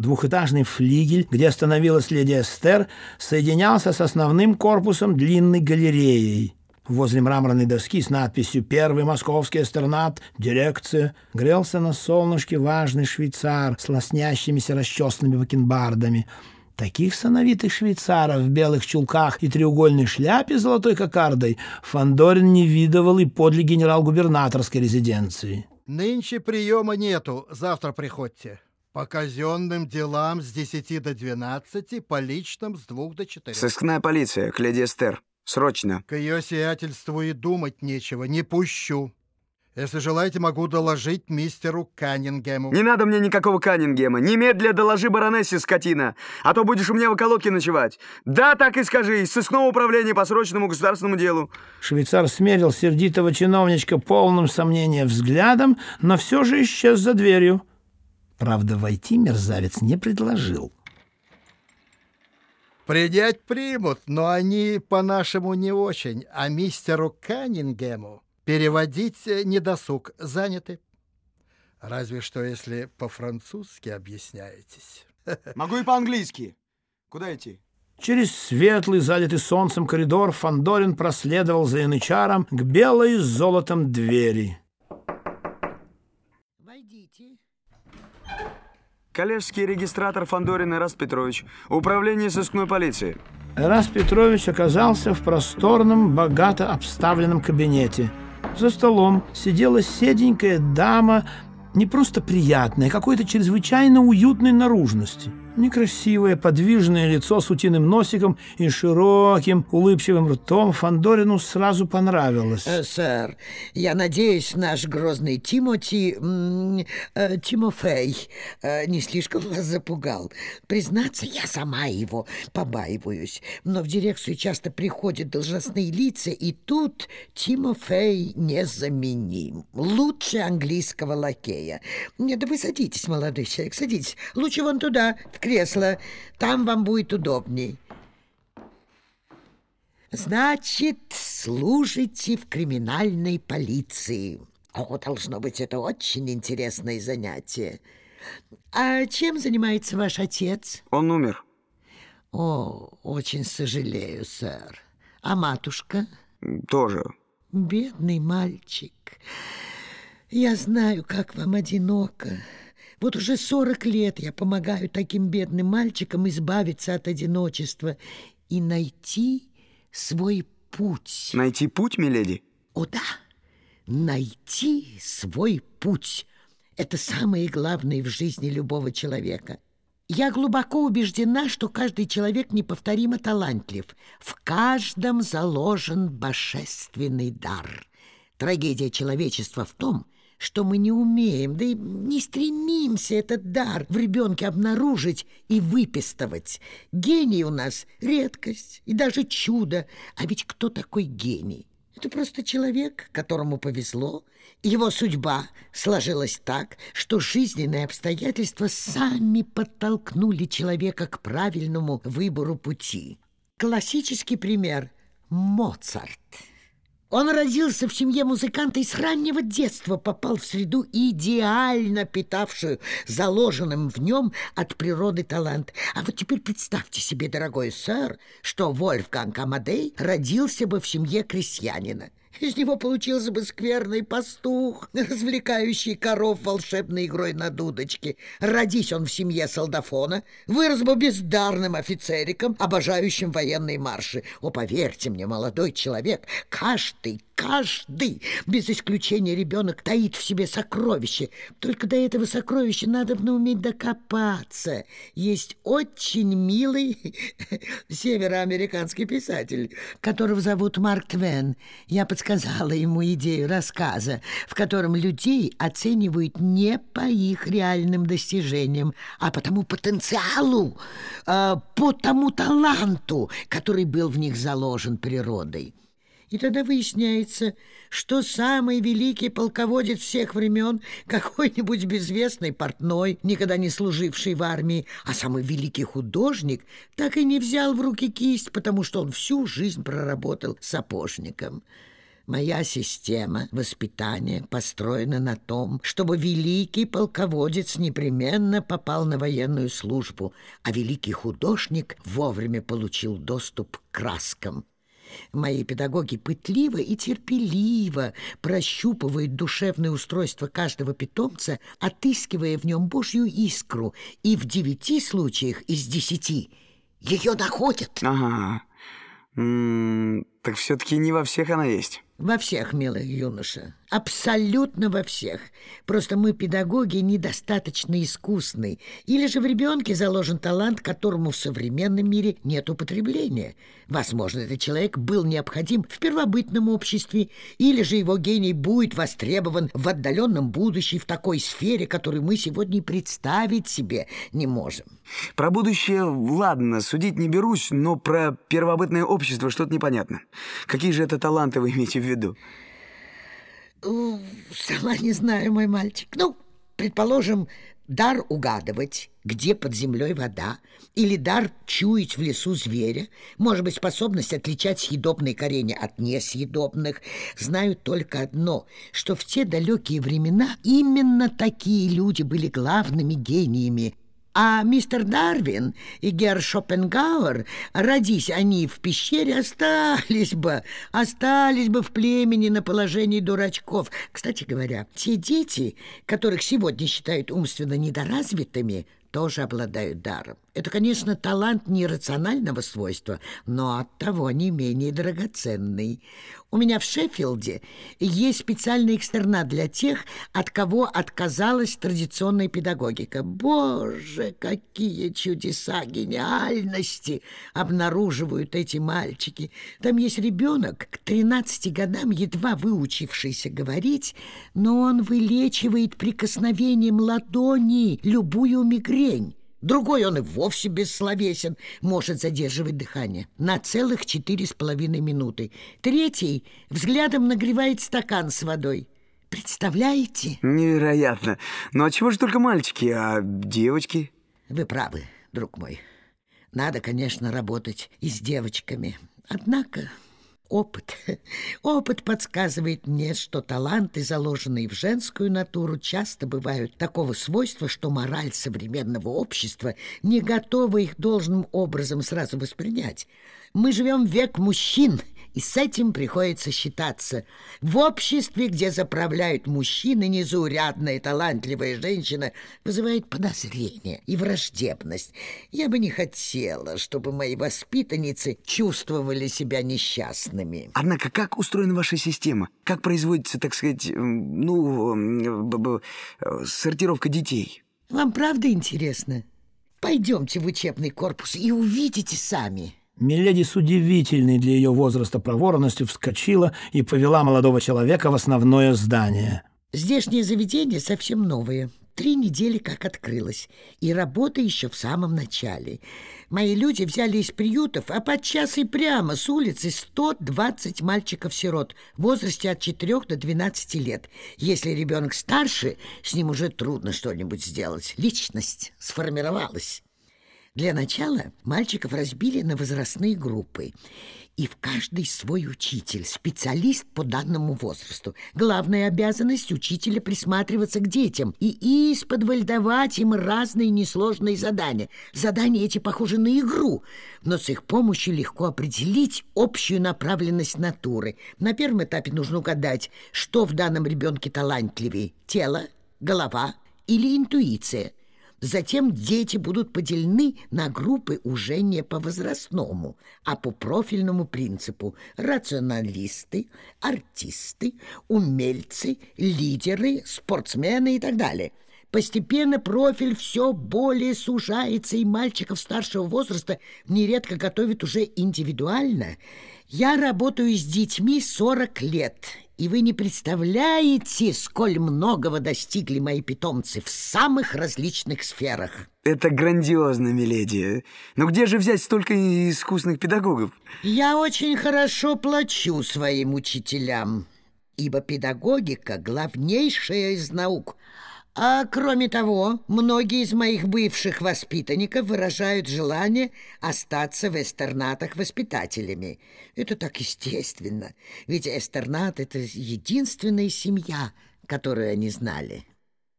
Двухэтажный флигель, где остановилась леди Эстер, соединялся с основным корпусом длинной галереей. Возле мраморной доски с надписью «Первый московский эстернат. Дирекция» грелся на солнышке важный швейцар с лоснящимися расчесанными бакенбардами. Таких сановитых швейцаров в белых чулках и треугольной шляпе с золотой кокардой Фандорин не видывал и подле генерал-губернаторской резиденции. Нынче приема нету, завтра приходите. По казенным делам с 10 до 12, по личным с 2 до 4. Сыскная полиция, к леди Эстер. Срочно. К ее сиятельству и думать нечего, не пущу. Если желаете, могу доложить мистеру Каннингему. Не надо мне никакого Каннингема. Немедля доложи баронессе, скотина. А то будешь у меня в околотке ночевать. Да, так и скажи. Из сыскного управления по срочному государственному делу. Швейцар смерил сердитого чиновничка полным сомнения взглядом, но все же исчез за дверью. Правда, войти мерзавец не предложил. Принять примут, но они по-нашему не очень, а мистеру Каннингему переводить не досуг, заняты. Разве что если по-французски объясняетесь. Могу и по-английски. Куда идти? Через светлый, залитый солнцем коридор Фандорин проследовал за янычаром к белой с золотом двери. Коллежский регистратор Фандорин Ираст Петрович. Управление сыскной полиции. Ираст Петрович оказался в просторном, богато обставленном кабинете. За столом сидела седенькая дама, не просто приятная, а какой-то чрезвычайно уютной наружности. Некрасивое, подвижное лицо с утиным носиком и широким, улыбчивым ртом Фандорину сразу понравилось. Э, сэр, я надеюсь, наш грозный Тимоти... Э, Тимофей э, не слишком вас запугал. Признаться, я сама его побаиваюсь. Но в дирекцию часто приходят должностные лица, и тут Тимофей незаменим. Лучше английского лакея. Да вы садитесь, молодой человек, садитесь. Лучше вон туда, в кресло. Там вам будет удобней. Значит, служите в криминальной полиции. О, должно быть, это очень интересное занятие. А чем занимается ваш отец? Он умер. О, очень сожалею, сэр. А матушка? Тоже. Бедный мальчик. Я знаю, как вам одиноко. Вот уже сорок лет я помогаю таким бедным мальчикам избавиться от одиночества и найти свой путь. Найти путь, миледи? О, да, найти свой путь. Это самое главное в жизни любого человека. Я глубоко убеждена, что каждый человек неповторимо талантлив. В каждом заложен божественный дар. Трагедия человечества в том, что мы не умеем, да и не стремимся этот дар в ребенке обнаружить и выпистывать. Гений у нас — редкость и даже чудо. А ведь кто такой гений? Это просто человек, которому повезло. Его судьба сложилась так, что жизненные обстоятельства сами подтолкнули человека к правильному выбору пути. Классический пример — Моцарт. Он родился в семье музыканта и с раннего детства попал в среду, идеально питавшую заложенным в нем от природы талант. А вот теперь представьте себе, дорогой сэр, что Вольфганг Амадей родился бы в семье крестьянина. Из него получился бы скверный пастух, развлекающий коров волшебной игрой на дудочке. Родись он в семье солдафона, вырос бы бездарным офицериком, обожающим военные марши. О, поверьте мне, молодой человек, каждый, каждый, без исключения ребенок, таит в себе сокровище. Только до этого сокровища надо бы уметь докопаться. Есть очень милый североамериканский писатель, которого зовут Марк Твен. Я подсказала ему идею рассказа, в котором людей оценивают не по их реальным достижениям, а по тому потенциалу, э, по тому таланту, который был в них заложен природой. И тогда выясняется, что самый великий полководец всех времен какой-нибудь безвестный портной, никогда не служивший в армии, а самый великий художник так и не взял в руки кисть, потому что он всю жизнь проработал сапожником. Моя система воспитания построена на том, чтобы великий полководец непременно попал на военную службу, а великий художник вовремя получил доступ к краскам. Мои педагоги пытливо и терпеливо прощупывают душевное устройство каждого питомца, отыскивая в нем Божью искру, и в девяти случаях из десяти ее находят. Ага. М, так все-таки не во всех она есть. Во всех, милый юноша, абсолютно во всех. Просто мы, педагоги, недостаточно искусны. Или же в ребенке заложен талант, которому в современном мире нет употребления. Возможно, этот человек был необходим в первобытном обществе, или же его гений будет востребован в отдаленном будущем в такой сфере, которую мы сегодня представить себе не можем. Про будущее, ладно, судить не берусь, но про первобытное общество что-то непонятно. Какие же это таланты вы имеете в виду? У, Сама не знаю, мой мальчик. Ну, предположим, дар угадывать, где под землей вода, или дар чуять в лесу зверя, может быть, способность отличать съедобные коренья от несъедобных. Знаю только одно, что в те далекие времена именно такие люди были главными гениями а мистер Дарвин и Гер Шопенгауэр, родись они в пещере, остались бы, остались бы в племени на положении дурачков. Кстати говоря, те дети, которых сегодня считают умственно недоразвитыми, тоже обладают даром. Это, конечно, талант нерационального свойства, но оттого не менее драгоценный. У меня в Шеффилде есть специальный экстернат для тех, от кого отказалась традиционная педагогика. Боже, какие чудеса гениальности обнаруживают эти мальчики. Там есть ребенок, к 13 годам едва выучившийся говорить, но он вылечивает прикосновением ладони любую мигрень. Другой он и вовсе бессловесен, может задерживать дыхание на целых четыре с половиной минуты. Третий взглядом нагревает стакан с водой. Представляете? Невероятно. Ну а чего же только мальчики, а девочки? Вы правы, друг мой. Надо, конечно, работать и с девочками. Однако опыт. Опыт подсказывает мне, что таланты, заложенные в женскую натуру, часто бывают такого свойства, что мораль современного общества не готова их должным образом сразу воспринять. Мы живем век мужчин — и с этим приходится считаться. В обществе, где заправляют мужчины, незаурядная талантливая женщина вызывает подозрение и враждебность. Я бы не хотела, чтобы мои воспитанницы чувствовали себя несчастными. Однако, как устроена ваша система? Как производится, так сказать, ну, сортировка детей? Вам правда интересно? Пойдемте в учебный корпус и увидите сами. Миледи с удивительной для ее возраста проворностью вскочила и повела молодого человека в основное здание. Здешнее заведение совсем новое. Три недели как открылось, и работа еще в самом начале. Мои люди взяли из приютов, а подчас и прямо с улицы 120 мальчиков-сирот в возрасте от 4 до 12 лет. Если ребенок старше, с ним уже трудно что-нибудь сделать. Личность сформировалась. Для начала мальчиков разбили на возрастные группы. И в каждой свой учитель, специалист по данному возрасту. Главная обязанность учителя присматриваться к детям и исподволь давать им разные несложные задания. Задания эти похожи на игру, но с их помощью легко определить общую направленность натуры. На первом этапе нужно угадать, что в данном ребенке талантливее – тело, голова или интуиция – Затем дети будут поделены на группы уже не по возрастному, а по профильному принципу. Рационалисты, артисты, умельцы, лидеры, спортсмены и так далее. Постепенно профиль все более сужается, и мальчиков старшего возраста нередко готовят уже индивидуально. Я работаю с детьми 40 лет, и вы не представляете, сколь многого достигли мои питомцы в самых различных сферах. Это грандиозно, миледи. Но где же взять столько искусных педагогов? Я очень хорошо плачу своим учителям, ибо педагогика — главнейшая из наук. А кроме того, многие из моих бывших воспитанников выражают желание остаться в эстернатах воспитателями. Это так естественно, ведь эстернат — это единственная семья, которую они знали.